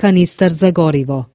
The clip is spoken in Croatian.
Kanister za gorivo.